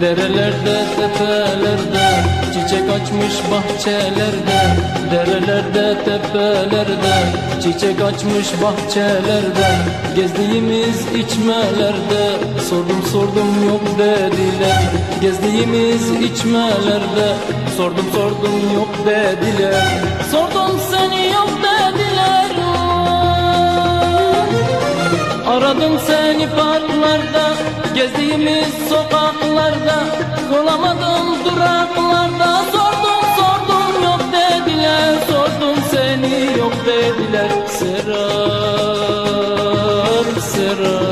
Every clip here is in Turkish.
Derelerde tepelerde Çiçek açmış bahçelerde. Derelerde tepelerde Çiçek açmış bahçelerde. Gezdiğimiz içmelerde Sordum sordum yok dediler. Gezdiğimiz içmelerde Sordum sordum yok dediler. Sordum Aradım seni parklarda Gezdiğimiz sokaklarda. Bulamadım duraklarda. Sordum sordum yok dediler. Sordum seni yok dediler. Serap Serap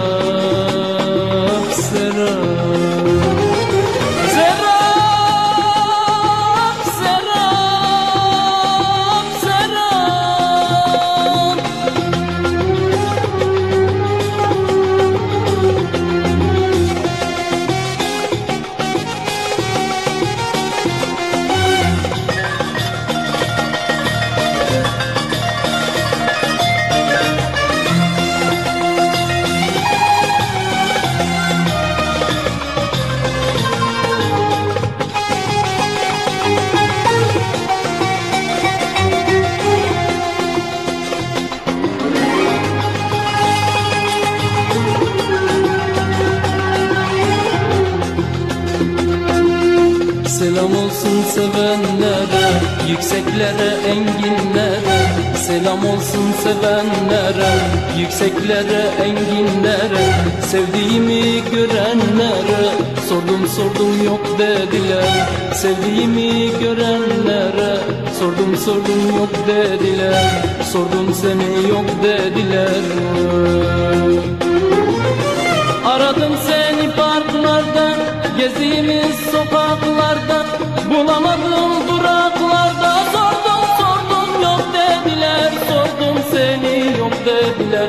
Selam olsun sevenlere, yükseklere, enginlere Selam olsun sevenlere, yükseklere, enginlere Sevdiğimi görenlere, sordum sordum yok dediler. Sevdiğimi görenlere, sordum sordum yok dediler. Sordum seni yok dediler. Aradım seni parklarda Gezdiğimiz sokaklarda Sordum sordum yok dediler